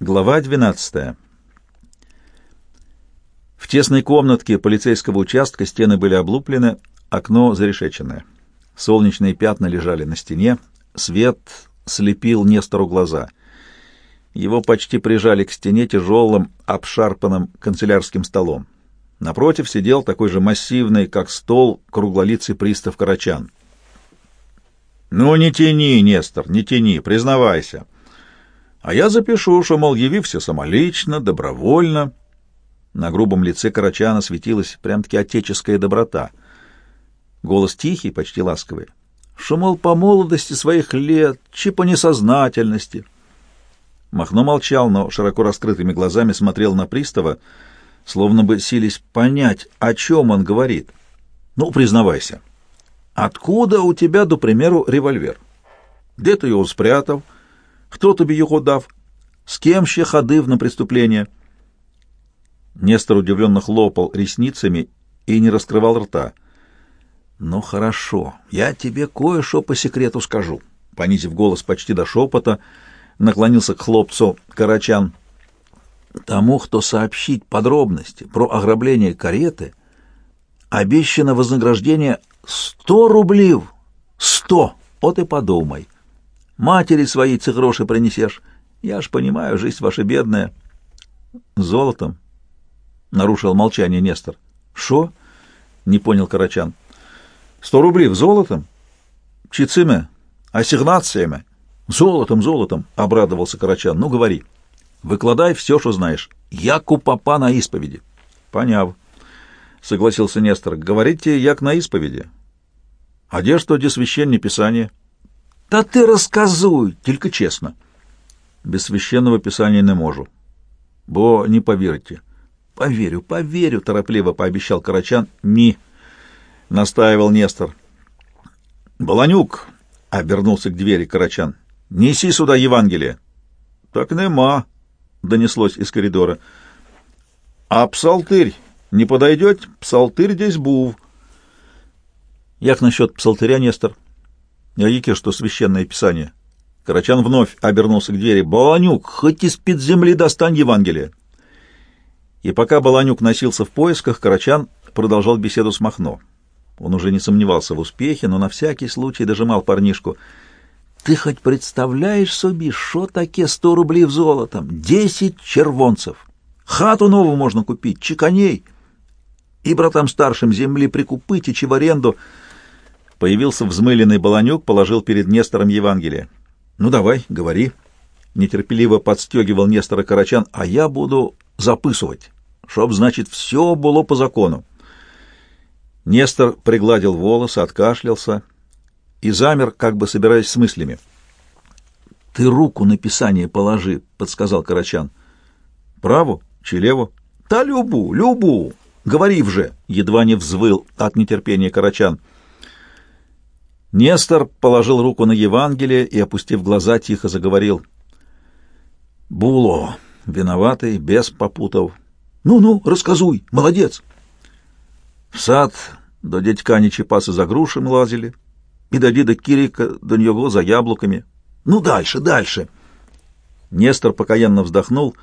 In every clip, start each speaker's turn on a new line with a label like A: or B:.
A: Глава 12. В тесной комнатке полицейского участка стены были облуплены, окно зарешеченное. Солнечные пятна лежали на стене, свет слепил Нестору глаза. Его почти прижали к стене тяжелым, обшарпанным канцелярским столом. Напротив сидел такой же массивный, как стол, круглолицый пристав Карачан. «Ну, не тяни, Нестор, не тяни, признавайся. А я запишу, что, мол, явився самолично, добровольно». На грубом лице Карачана светилась прям-таки отеческая доброта. Голос тихий, почти ласковый. Что, мол, по молодости своих лет, чи по несознательности. Махно молчал, но широко раскрытыми глазами смотрел на пристава, словно бы сились понять, о чем он говорит. «Ну, признавайся». Откуда у тебя, до примеру, револьвер? Де ти його спрятав? Хто тобі його дав? С кем ще ходив на преступление?» Нестор удивленно хлопал ресницами и не раскрывал рта. «Ну хорошо, я тебе кое-что по секрету скажу», — понизив голос почти до шепота, наклонился к хлопцу Карачан. «Тому, кто сообщит подробности про ограбление кареты, обещано вознаграждение Сто рублів? Сто! От и подумай. Матери своей ці гроши принесешь. Я ж понимаю, жизнь ваша бедная. Золотом? Нарушил молчание Нестор. Шо? Не понял Карачан. Сто рублей золотом? Чицими? Ассигнациями? Золотом, золотом, обрадовался Карачан. Ну, говори. Выкладай все, что знаешь. Як у папа на исповеди. Поняв. — согласился Нестор. — Говорите, як на исповеди. — А что, где священное писание? — Да ты рассказуй, только честно. — Без священного писания не можу. — Бо не поверите. — Поверю, поверю, — торопливо пообещал Карачан. — Ни, — настаивал Нестор. — Баланюк, — обернулся к двери Карачан, — неси сюда Евангелие. — Так нема, — донеслось из коридора. — А псалтырь? Не подойдете? Псалтырь здесь був. Як насчет псалтыря, Нестор? Яке что священное писание? Карачан вновь обернулся к двери. Баланюк, хоть из-под земли достань Евангелие. И пока Баланюк носился в поисках, Карачан продолжал беседу с Махно. Он уже не сомневался в успехе, но на всякий случай дожимал парнишку. «Ты хоть представляешь себе, что таке сто рублей в золотом? Десять червонцев! Хату новую можно купить, чеканей!» и братам старшим земли прикупыть и в аренду. Появился взмыленный баланюк, положил перед Нестором Евангелие. «Ну давай, говори». Нетерпеливо подстегивал Нестора Карачан, «а я буду запысывать, чтоб, значит, все было по закону». Нестор пригладил волосы, откашлялся и замер, как бы собираясь с мыслями. «Ты руку на писание положи», — подсказал Карачан. «Праву? Челеву?» «Та любу, любу!» Говори вже!» — едва не взвыл от нетерпения Карачан. Нестор положил руку на Евангелие и, опустив глаза, тихо заговорил. «Було, виноватый, без попутов. Ну-ну, рассказуй, молодец!» В сад до дядька Нечипаса за грушами лазили, и до деда Кирика до него за яблоками. «Ну, дальше, дальше!» Нестор покаянно вздохнул.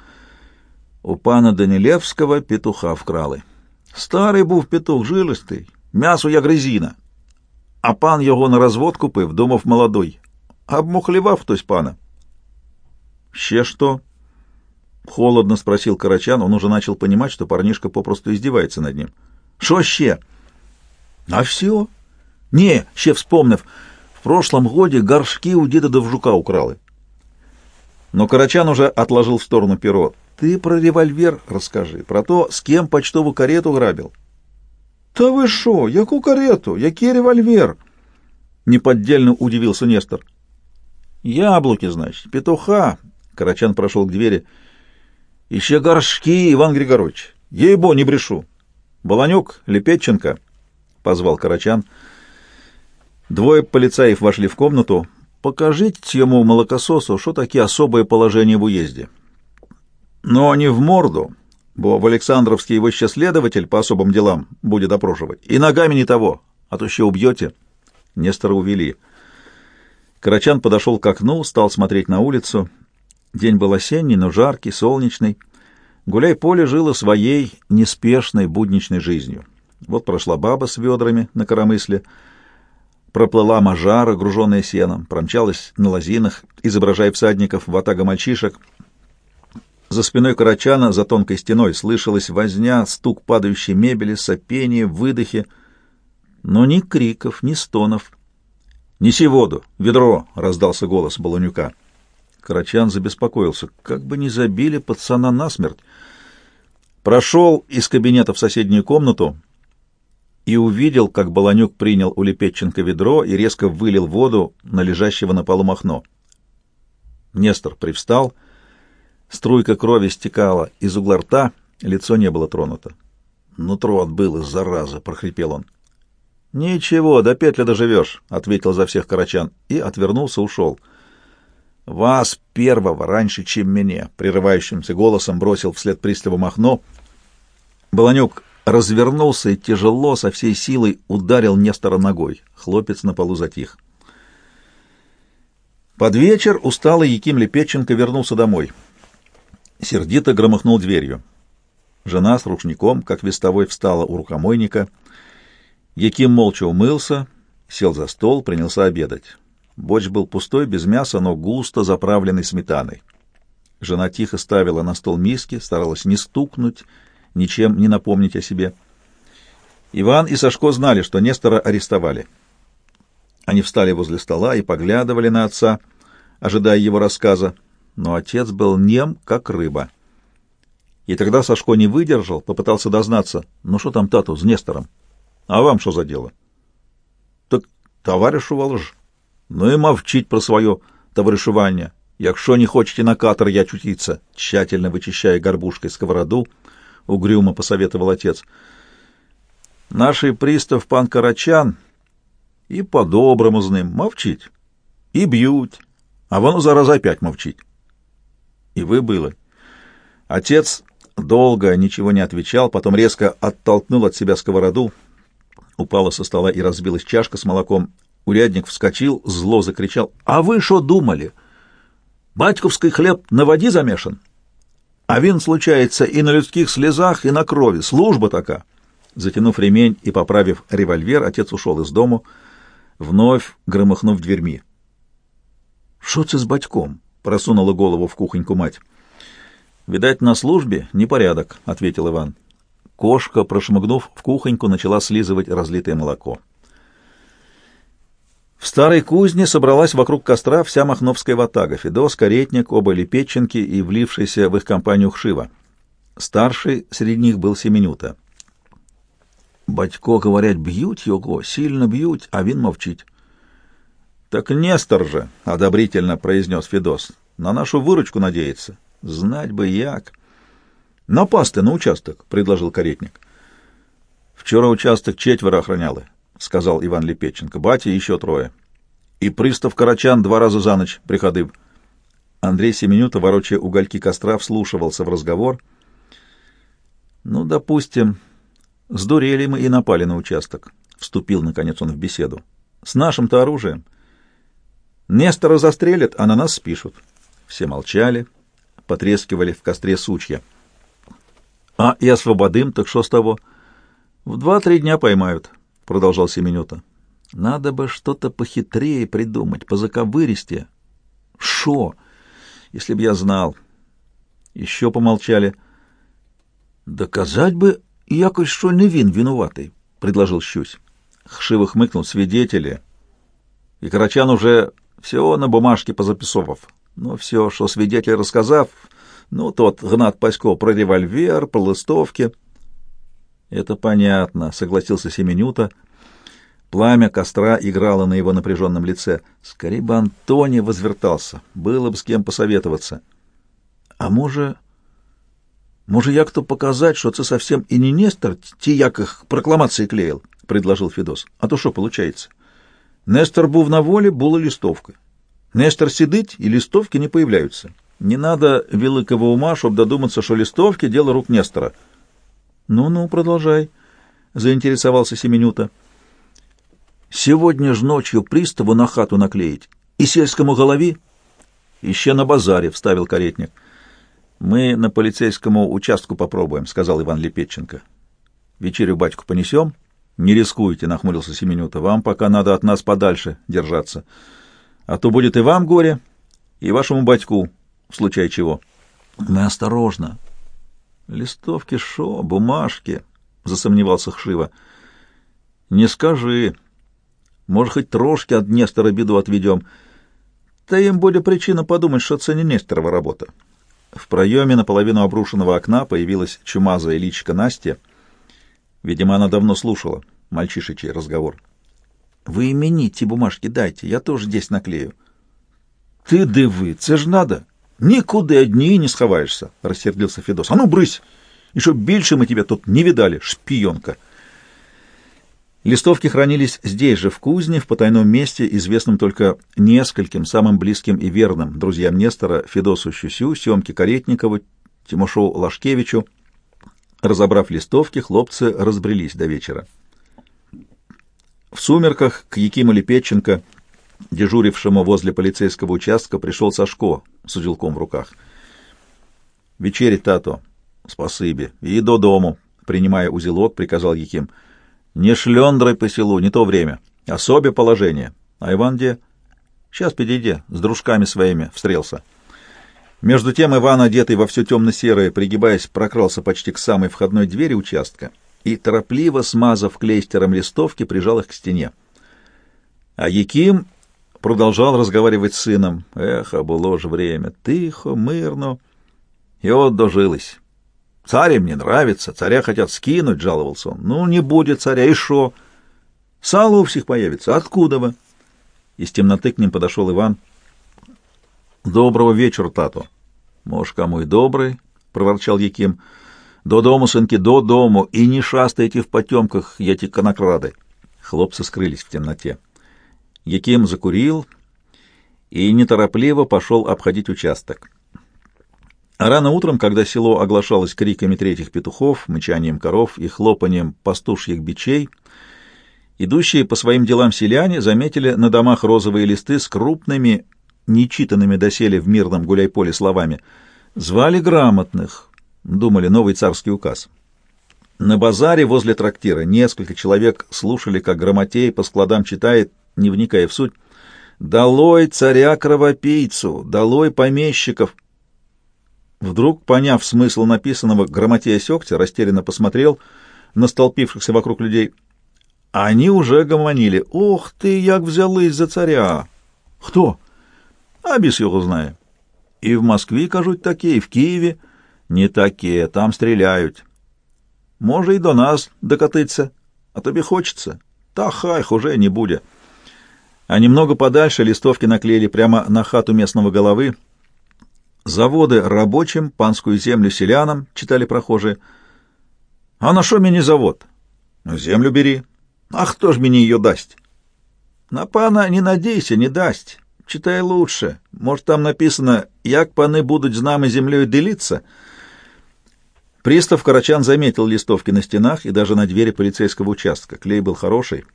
A: У пана Данилевского петуха вкрали. Старий був петух жилистий, м'ясо як резина. А пан його на розвод купив, думав молодой. Обмухлівав хтось пана. «Ще что?» — холодно спросил Карачан. Он уже начал понимать, что парнишка попросту издевается над ним. «Шо ще?» «А все?» «Не, ще вспомнив. В прошлом годе горшки у деда Довжука украли». Но Карачан уже отложил в сторону перо. Ты про револьвер расскажи, про то, с кем почтову карету грабил. Та вы шо, яку карету, який револьвер? Неподдельно удивился Нестор. Яблоки, значит, петуха. Карачан прошел к двери. Еще горшки, Иван Григорович. Ей-бо, не брешу. Баланюк, Лепетченко, позвал Карачан. Двое полицаев вошли в комнату. Покажите ему молокососу, что такие особые положения в уезде. Но не в морду, бо в Александровске его еще следователь по особым делам будет допрошивать. И ногами не того, а то еще убьете. Нестора увели. Карачан подошел к окну, стал смотреть на улицу. День был осенний, но жаркий, солнечный. Гуляй-поле жило своей неспешной будничной жизнью. Вот прошла баба с ведрами на коромысле, проплыла мажара, груженная сеном, промчалась на лозинах, изображая всадников в атага мальчишек. За спиной Карачана, за тонкой стеной, слышалась возня, стук падающей мебели, сопение, выдохи, но ни криков, ни стонов. «Неси воду! Ведро!» — раздался голос Балунюка. Карачан забеспокоился. Как бы не забили пацана насмерть. Прошел из кабинета в соседнюю комнату и увидел, как Баланюк принял у Лепетченко ведро и резко вылил воду на лежащего на полу Махно. Нестор привстал, струйка крови стекала из угла рта, лицо не было тронуто. «Нутро отбыло, зараза!» — прохрипел он. «Ничего, до петли доживешь», — ответил за всех Карачан и отвернулся, ушел. «Вас первого, раньше, чем меня», — прерывающимся голосом бросил вслед приставу Махно. Баланюк развернулся и тяжело, со всей силой ударил Нестора ногой. Хлопец на полу затих. Под вечер усталый Яким Лепетченко вернулся домой. Сердито громыхнул дверью. Жена с рушником, как вестовой, встала у рукомойника. Яким молча умылся, сел за стол, принялся обедать. Борщ был пустой, без мяса, но густо заправленный сметаной. Жена тихо ставила на стол миски, старалась не стукнуть, ничем не напомнить о себе. Иван и Сашко знали, что Нестора арестовали. Они встали возле стола и поглядывали на отца, ожидая его рассказа, но отец был нем, как рыба. И тогда Сашко не выдержал, попытался дознаться. «Ну что там, тату, с Нестором? А вам что за дело?» «Так товарищу волж. Ну и мовчить про свое товаришування. Якщо не хочете на катер я чутиться, тщательно вычищая горбушкой сковороду, угрюмо посоветовал отец. Наший пристав пан Карачан и по-доброму з ним мовчить, и бьют, а воно зараз опять мовчить. И вы было. Отец долго ничего не отвечал, потом резко оттолкнул от себя сковороду, упала со стола и разбилась чашка с молоком, Урядник вскочил, зло закричал. «А вы что думали? Батьковский хлеб на воде замешан? А вин случается и на людских слезах, и на крови. Служба такая!» Затянув ремень и поправив револьвер, отец ушел из дому, вновь громыхнув дверьми. «Что ты с батьком?» — просунула голову в кухоньку мать. «Видать, на службе непорядок», — ответил Иван. Кошка, прошмыгнув в кухоньку, начала слизывать разлитое молоко. В старой кузне собралась вокруг костра вся махновская ватага, Федос, Каретник, оба Лепетченки и влившийся в их компанию Хшива. Старший среди них был Семенюта. Батько, говорять, б'ють його, сильно б'ють, а він мовчить. Так Нестор же, — одобрительно произнес Федос, — на нашу выручку надеется. Знать бы як. Напасти на участок, — предложил Каретник. Вчера участок четверо охраняли. — сказал Иван Лепетченко. — Батя еще трое. И пристав Карачан два раза за ночь приходив. Андрей Семенюта, ворочая угольки костра, вслушивался в разговор. — Ну, допустим, сдурели мы и напали на участок. Вступил, наконец, он в беседу. — С нашим-то оружием. Нестора застрелят, а на нас спишут. Все молчали, потрескивали в костре сучья. — А и освободим, так что с того? — В два-три дня поймают. — продолжал Семенюта. Надо бы что-то похитрее придумать, по заковыристе. Шо? Если б я знал. Еще помолчали. Доказать бы якось, что не вин виноватый, предложил Щусь. Хшиво хмыкнул свидетели. И Карачан уже все на бумажке позаписовав. Ну, все, что свидетель рассказав, ну, тот Гнат Пасько про револьвер, про листовки — «Это понятно», — согласился Семенюта. Пламя костра играло на его напряженном лице. Скорее бы Антони возвертался, было бы с кем посоветоваться. «А може, може, як то показать, что це совсем и не Нестор, ті, як их прокламации клеил?» — предложил Федос. «А то что получается? Нестор був на воле, була листовка. Нестор сидить, и листовки не появляются. Не надо великого ума, чтобы додуматься, что листовки — дело рук Нестора». «Ну-ну, продолжай», — заинтересовался Семенюта. «Сегодня ж ночью приставу на хату наклеить и сельскому голове. Еще на базаре, — вставил каретник. Мы на полицейскому участку попробуем, — сказал Иван Лепетченко. Вечерю батьку понесем? Не рискуйте, — нахмурился Семенюта. Вам пока надо от нас подальше держаться. А то будет и вам горе, и вашему батьку, в случае чего. Мы осторожно. Листовки шо, бумажки, — засомневался Хшива. Не скажи. Может, хоть трошки от Нестора беду отведем. Да им будет причина подумать, что это не Несторова работа. В проеме наполовину обрушенного окна появилась чумазая личка Настя. Видимо, она давно слушала мальчишечий разговор. — Вы имените бумажки дайте, я тоже здесь наклею. — Ты дивы, це ж надо. Нікуди одні не сховаешься, — рассердился Федос. — А ну, брысь! Еще больше мы тебя тут не видали, шпионка! — Листовки хранились здесь же, в кузне, в потайном месте, известном только нескольким, самым близким и верным друзьям Нестора, Федосу Щусю, Семке Каретникову, Тимошу Лашкевичу. Разобрав листовки, хлопцы разбрелись до вечера. В сумерках к Якиму Лепетченко, дежурившему возле полицейского участка, пришел Сашко с узелком в руках. «Вечерить, Тато!» «Спасибо. И до дому!» Принимая узелок, приказал Яким — не шлендрой по селу, не то время. Особе положение. А Иван где? Сейчас подойди, с дружками своими встрелся. Между тем Иван, одетый во все темно-серое, пригибаясь, прокрался почти к самой входной двери участка и, торопливо смазав клейстером листовки, прижал их к стене. А Яким продолжал разговаривать с сыном. Эх, а было же время. Тихо, мирно. И вот дожилось. Царь мне нравится, царя хотят скинуть, — жаловался он. Ну, не будет царя, и шо? Сало у всех появится. Откуда вы? Из темноты к ним подошел Иван. Доброго вечера, Тато. Может, кому и добрый, — проворчал Яким. До дому, сынки, до дому, и не шастайте в потемках, эти конокрады. Хлопцы скрылись в темноте. Яким закурил и неторопливо пошел обходить участок. А рано утром, когда село оглашалось криками третьих петухов, мычанием коров и хлопанием пастушьих бичей, идущие по своим делам селяне заметили на домах розовые листы с крупными, нечитанными доселе в мирном гуляй-поле словами «Звали грамотных», думали новый царский указ. На базаре возле трактира несколько человек слушали, как грамотей по складам читает, не вникая в суть, «Долой царя-кровопийцу! Долой помещиков!» Вдруг, поняв смысл написанного, Грамотей осекся, растерянно посмотрел на столпившихся вокруг людей. Они уже гомонили. «Ох ты, як взялись за царя!» «Кто?» «А без его знаю». «И в Москве, кажуть, такие, и в Киеве». «Не такие, там стреляют». «Може, и до нас докатиться, а тобі хочется». «Та хай, уже не будет». А немного подальше листовки наклеили прямо на хату местного головы, Заводы рабочим, панскую землю селянам, читали прохожие. А на что мне завод? Ну, землю бери. А кто ж мне ее даст? На пана не надейся, не дасть. Читай лучше. Может, там написано, як паны будут з нами землей делиться. Пристав Карачан заметил листовки на стенах и даже на двери полицейского участка. Клей был хороший.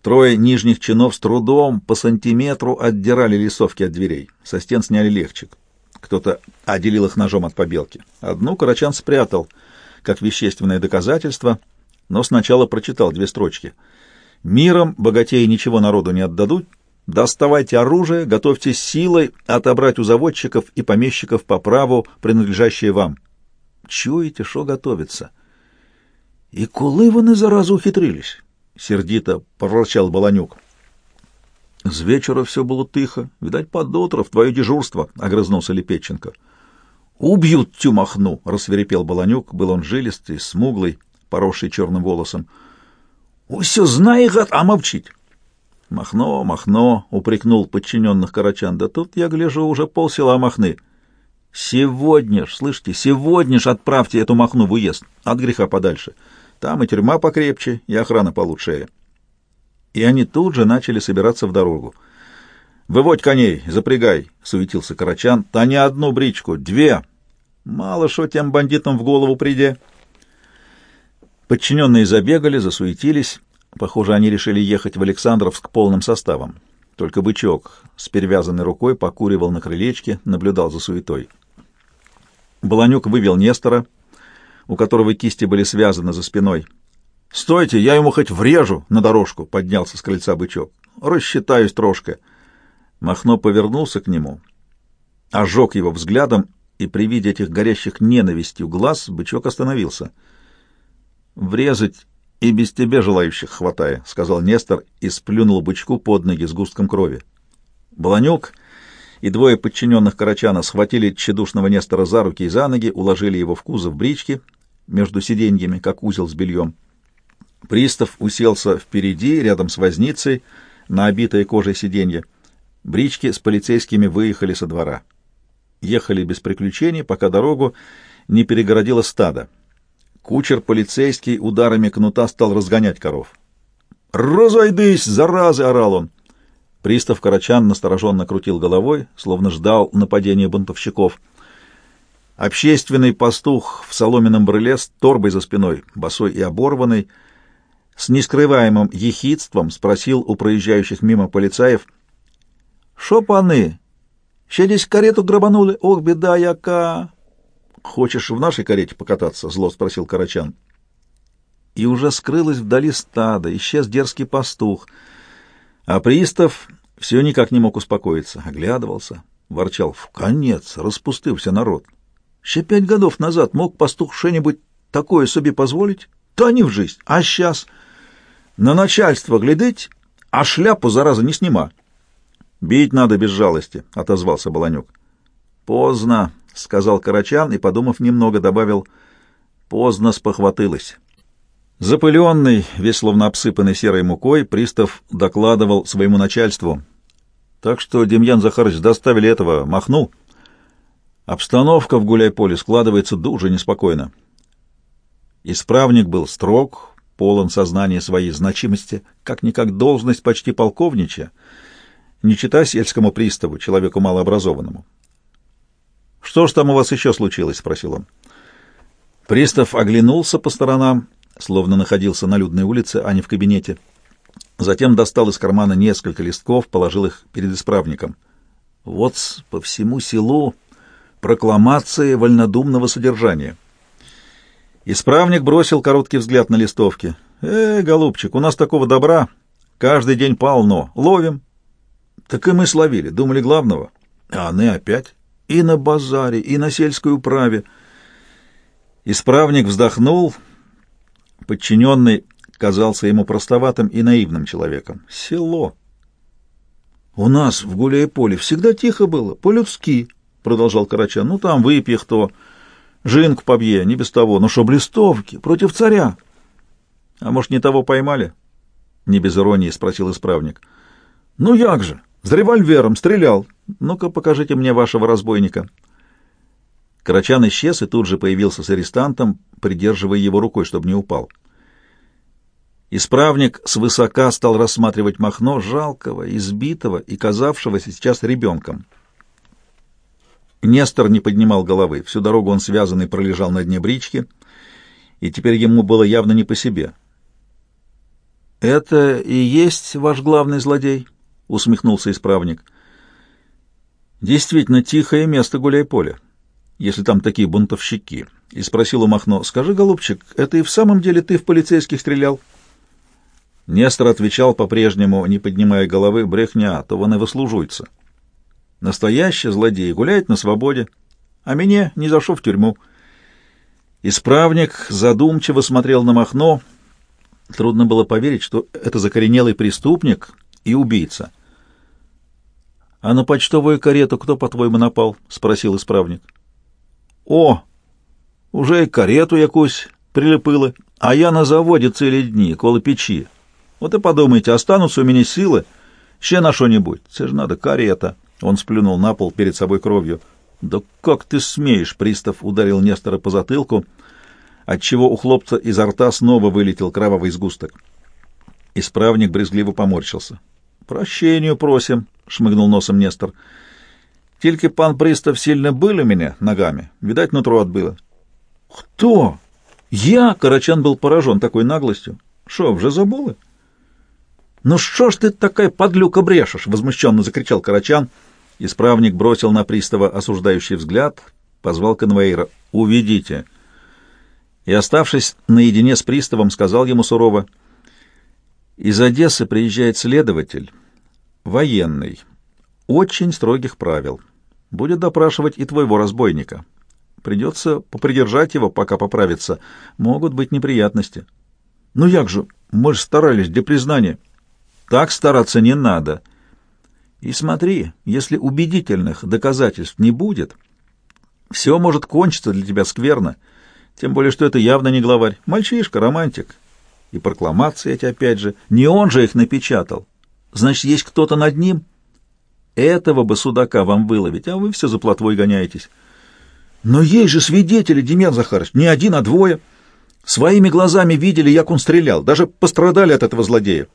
A: Трое нижних чинов с трудом по сантиметру отдирали листовки от дверей. Со стен сняли легчик. Кто-то отделил их ножом от побелки. Одну Карачан спрятал, как вещественное доказательство, но сначала прочитал две строчки. «Миром богатеи ничего народу не отдадут. Доставайте оружие, готовьтесь силой отобрать у заводчиков и помещиков по праву, принадлежащее вам». Чуете, что готовится? «И коли вони заразу ухитрились?» — сердито проворчал Баланюк. З вечера все было тихо. Видать, под утро в твое дежурство, — огрызнулся Лепетченко. — Убьют тю махну, — рассверепел Баланюк. Был он жилистый, смуглый, поросший черным волосом. — Усё знай, гад, а молчить. — Махно, Махно, — упрекнул подчиненных Карачан. — Да тут, я гляжу, уже полсела Махны. — Сегодня ж, слышите, сегодня ж отправьте эту Махну в уезд, от греха подальше. Там и тюрьма покрепче, и охрана получше и они тут же начали собираться в дорогу. «Выводь коней, запрягай!» — суетился Карачан. «Та не одну бричку, две! Мало что тем бандитам в голову приде!» Подчиненные забегали, засуетились. Похоже, они решили ехать в Александровск полным составом. Только бычок с перевязанной рукой покуривал на крылечке, наблюдал за суетой. Баланюк вывел Нестора, у которого кисти были связаны за спиной. «Стойте, я ему хоть врежу на дорожку!» — поднялся с крыльца бычок. «Рассчитаюсь трошка!» Махно повернулся к нему, ожег его взглядом, и при виде этих горящих ненавистью глаз бычок остановился. «Врезать и без тебя желающих хватая», — сказал Нестор и сплюнул бычку под ноги с густком крови. Баланюк и двое подчиненных Карачана схватили тщедушного Нестора за руки и за ноги, уложили его в кузов брички между сиденьями, как узел с бельем. Пристав уселся впереди, рядом с возницей, на обитое кожей сиденье. Брички с полицейскими выехали со двора. Ехали без приключений, пока дорогу не перегородило стадо. Кучер полицейский ударами кнута стал разгонять коров. «Разойдись, заразы!» — орал он. Пристав Карачан настороженно крутил головой, словно ждал нападения бунтовщиков. Общественный пастух в соломенном брыле с торбой за спиной, босой и оборванный, с нескрываемым ехидством спросил у проезжающих мимо полицаев, «Шо паны? Ще десь карету грабанули? Ох, беда яка!» «Хочешь в нашей карете покататься?» — зло спросил Карачан. И уже скрылось вдали стадо, исчез дерзкий пастух, а пристав все никак не мог успокоиться, оглядывался, ворчал «в конец, распустился народ». Ще пять годов назад мог пастух что-нибудь такое себе позволить? Да не в жизнь, а сейчас... На начальство глядеть, а шляпу, зараза, не снима. «Бить надо без жалости», — отозвался Баланюк. «Поздно», — сказал Карачан и, подумав немного, добавил, «поздно спохватылась». Запыленный, весь словно обсыпанный серой мукой, пристав докладывал своему начальству. «Так что, Демьян Захарович, доставили этого Махну. Обстановка в гуляй-поле складывается дуже неспокойно». Исправник был строг, полон сознания своей значимости, как-никак должность почти полковничья, не чита сельскому приставу, человеку малообразованному. «Что ж там у вас еще случилось?» — спросил он. Пристав оглянулся по сторонам, словно находился на людной улице, а не в кабинете. Затем достал из кармана несколько листков, положил их перед исправником. Вот по всему селу прокламация вольнодумного содержания. Исправник бросил короткий взгляд на листовки. «Э, голубчик, у нас такого добра каждый день полно. Ловим». «Так и мы словили, думали главного. А они опять и на базаре, и на сельской управе». Исправник вздохнул. Подчиненный казался ему простоватым и наивным человеком. «Село». «У нас в Гуляе-Поле всегда тихо было, по-людски», — продолжал Карачан. «Ну, там выпье кто». Жинку побье, не без того. Но шо блистовки, против царя. А может, не того поймали? Не без иронии спросил исправник. Ну, як же, с револьвером стрелял. Ну-ка, покажите мне вашего разбойника. Карачан исчез и тут же появился с арестантом, придерживая его рукой, чтобы не упал. Исправник свысока стал рассматривать Махно, жалкого, избитого и казавшегося сейчас ребенком. Нестор не поднимал головы. Всю дорогу он связанный пролежал на дне брички, и теперь ему было явно не по себе. «Это и есть ваш главный злодей?» — усмехнулся исправник. «Действительно тихое место гуляй-поле, если там такие бунтовщики». И спросил у Махно, «Скажи, голубчик, это и в самом деле ты в полицейских стрелял?» Нестор отвечал по-прежнему, не поднимая головы, «Брехня, то вони выслужуются». Настоящий злодей гуляет на свободе, а меня не зашел в тюрьму. Исправник задумчиво смотрел на Махно. Трудно было поверить, что это закоренелый преступник и убийца. — А на почтовую карету кто, по-твоему, напал? — спросил исправник. — О, уже и карету якусь прилепила, а я на заводе цели дни, коло печи. Вот и подумайте, останутся у меня силы, ще на что-нибудь. Це ж надо карета. Он сплюнул на пол перед собой кровью. «Да как ты смеешь!» — пристав ударил Нестора по затылку, отчего у хлопца изо рта снова вылетел кровавый сгусток. Исправник брезгливо поморщился. «Прощению просим», — шмыгнул носом Нестор. «Тільки пан пристав сильно бил у меня ногами. Видать, нутро отбило». «Кто?» «Я?» — Карачан был поражен такой наглостью. «Шо, вже забыли?» «Ну что ж ты такая подлюка брешешь?» — возмущенно закричал Карачан. Исправник бросил на пристава осуждающий взгляд, позвал конвоира. «Уведите!» И, оставшись наедине с приставом, сказал ему сурово. «Из Одессы приезжает следователь, военный, очень строгих правил. Будет допрашивать и твоего разбойника. Придется попридержать его, пока поправится. Могут быть неприятности». «Ну як же, мы же старались для признания». «Так стараться не надо». И смотри, если убедительных доказательств не будет, все может кончиться для тебя скверно, тем более, что это явно не главарь. Мальчишка, романтик. И прокламации эти опять же. Не он же их напечатал. Значит, есть кто-то над ним? Этого бы судака вам выловить, а вы все за плотвой гоняетесь. Но есть же свидетели, Демьян Захарович, не один, а двое. Своими глазами видели, як он стрелял, даже пострадали от этого злодея.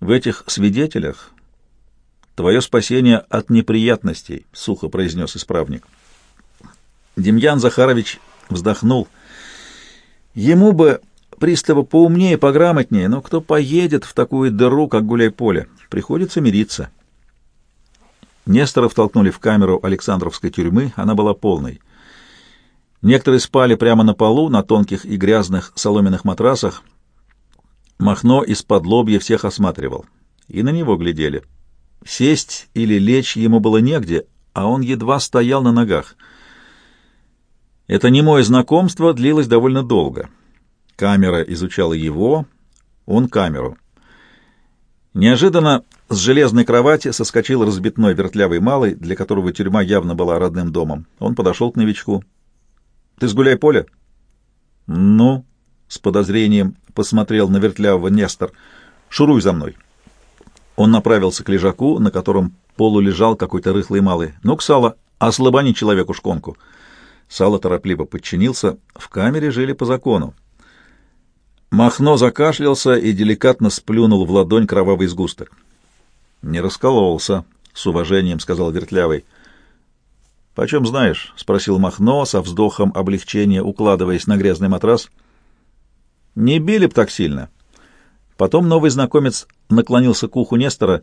A: В этих свидетелях твое спасение от неприятностей, — сухо произнес исправник. Демьян Захарович вздохнул. Ему бы пристава поумнее, пограмотнее, но кто поедет в такую дыру, как гуляй-поле? Приходится мириться. Нестора втолкнули в камеру Александровской тюрьмы, она была полной. Некоторые спали прямо на полу, на тонких и грязных соломенных матрасах. Махно из-под лобья всех осматривал. И на него глядели. Сесть или лечь ему было негде, а он едва стоял на ногах. Это немое знакомство длилось довольно долго. Камера изучала его, он камеру. Неожиданно с железной кровати соскочил разбитной вертлявый малый, для которого тюрьма явно была родным домом. Он подошел к новичку. — Ты с гуляй поле? — Ну, — с подозрением посмотрел на вертлявого Нестор. — Шуруй за мной. Он направился к лежаку, на котором полу лежал какой-то рыхлый малый. — Ну, Ксала, ослабани человеку шконку. — Сало торопливо подчинился. В камере жили по закону. Махно закашлялся и деликатно сплюнул в ладонь кровавый сгусток. «Не раскололся», — с уважением сказал Вертлявый. «Почем знаешь?» — спросил Махно со вздохом облегчения, укладываясь на грязный матрас. «Не били б так сильно». Потом новый знакомец наклонился к уху Нестора.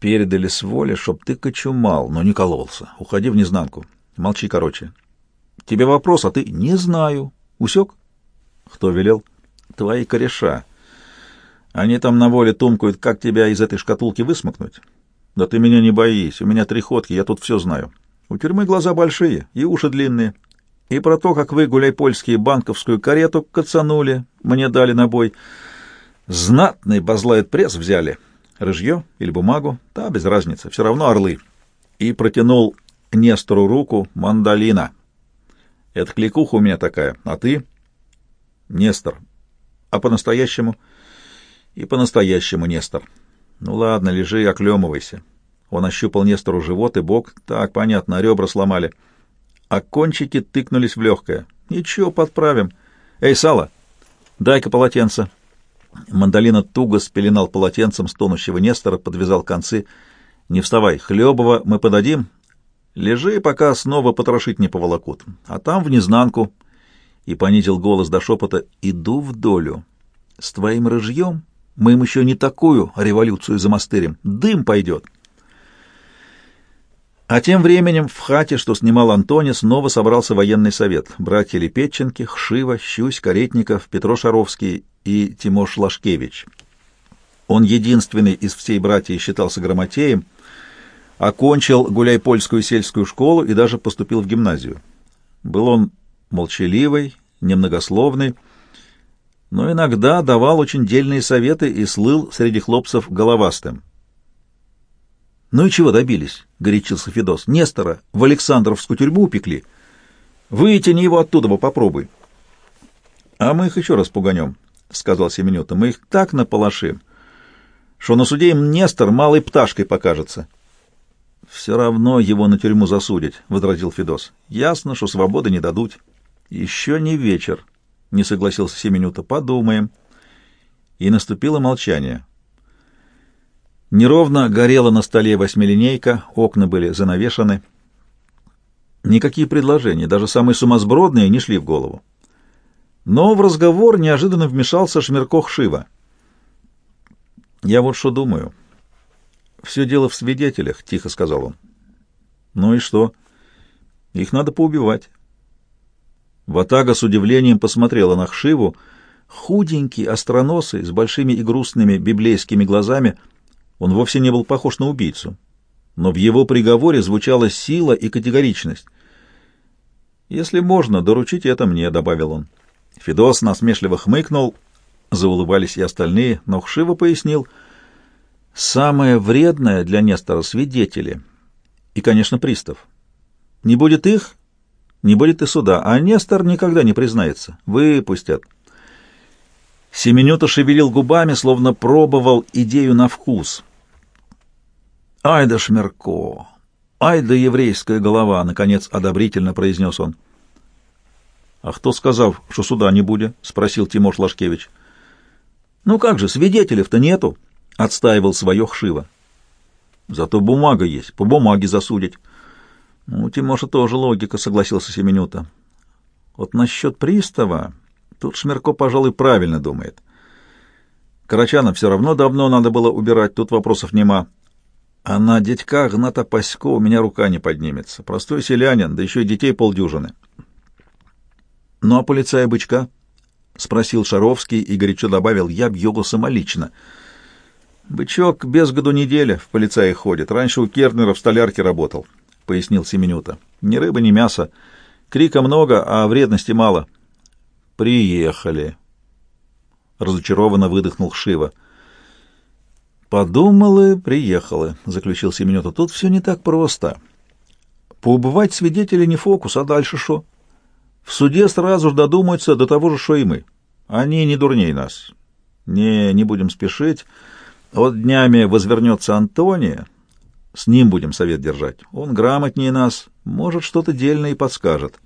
A: «Передали с воли, чтоб ты кочумал, но не кололся. Уходи в незнанку. Молчи, короче. Тебе вопрос, а ты не знаю. Усек? Кто велел? Твои кореша. Они там на воле тумкают, как тебя из этой шкатулки высмокнуть. Да ты меня не боись, у меня три ходки, я тут все знаю. У тюрьмы глаза большие и уши длинные. И про то, как вы, гуляй польские, банковскую карету кацанули, мне дали на бой. Знатный базлает пресс взяли. Рыжье или бумагу, да, без разницы, все равно орлы. И протянул Нестору руку мандолина. Это кликуха у меня такая, а ты? Нестор. А по-настоящему? И по-настоящему Нестор. Ну ладно, лежи и оклемывайся. Он ощупал Нестору живот и бок. Так, понятно, ребра сломали. А кончики тыкнулись в легкое. Ничего, подправим. Эй, Сало, дай-ка полотенце. Мандолина туго спеленал полотенцем стонущего Нестора, подвязал концы. Не вставай, Хлебова мы подадим, Лежи, пока снова потрошить не поволокут. А там в незнанку. И понизил голос до шепота. Иду в долю. С твоим рыжьем мы им еще не такую революцию замастырим. Дым пойдет. А тем временем в хате, что снимал Антони, снова собрался военный совет. Братья Лепетченки, Хшива, Щусь, Каретников, Петро Шаровский и Тимош Лашкевич. Он единственный из всей братьев считался грамотеем — окончил Гуляйпольскую сельскую школу и даже поступил в гимназию. Был он молчаливый, немногословный, но иногда давал очень дельные советы и слыл среди хлопцев головастым. «Ну и чего добились?» — горячился Федос. «Нестора в Александровскую тюрьму упекли. Вытяни его оттуда, попробуй». «А мы их еще раз пуганем», — сказал Семенюта. «Мы их так наполошим, что на суде им Нестор малой пташкой покажется». «Все равно его на тюрьму засудить», — возразил Федос. «Ясно, что свободы не дадут». «Еще не вечер», — не согласился Семенюта. «Подумаем». И наступило молчание. Неровно горела на столе восьмилинейка, окна были занавешены. Никакие предложения, даже самые сумасбродные, не шли в голову. Но в разговор неожиданно вмешался Шмиркох Шива. Я вот что думаю. Все дело в свидетелях, тихо сказал он. Ну и что? Их надо поубивать. Ватага с удивлением посмотрела на Хшиву. Худенький, остроносый, с большими и грустными библейскими глазами, он вовсе не был похож на убийцу. Но в его приговоре звучала сила и категоричность. «Если можно, доручите это мне», — добавил он. Федос насмешливо хмыкнул, заулыбались и остальные, но Хшива пояснил, «Самое вредное для Нестора — свидетели. И, конечно, пристав. Не будет их, не будет и суда, а Нестор никогда не признается. Выпустят». Семенюта шевелил губами, словно пробовал идею на вкус. «Ай да Шмерко! Ай да еврейская голова!» — наконец одобрительно произнес он. «А кто сказав, что суда не будет?» — спросил Тимош Лашкевич. «Ну как же, свидетелей-то нету!» — отстаивал свое Хшива. «Зато бумага есть, по бумаге засудить». «Ну, у Тимоша тоже логика», — согласился Семенюта. «Вот насчет пристава тут Шмерко, пожалуй, правильно думает. Карачана все равно давно надо было убирать, тут вопросов нема. А на дядька Гната Пасько у меня рука не поднимется. Простой селянин, да еще и детей полдюжины». «Ну а полицая бычка?» — спросил Шаровский и горячо добавил, «я бью его самолично». «Бычок без году неделя в полицае ходит. Раньше у Кернера в столярке работал», — пояснил Семенюта. «Ни рыба, ни мясо. Крика много, а вредности мало». «Приехали», — разочарованно выдохнул Шива. «Подумал и приехала», — заключил Семенюта. «Тут все не так просто. Поубывать свидетелей не фокус, а дальше что?» В суде сразу же додумаются до того же, что и мы. Они не дурней нас. Не, не будем спешить. Вот днями возвернется Антония, с ним будем совет держать. Он грамотнее нас, может, что-то дельное и подскажет.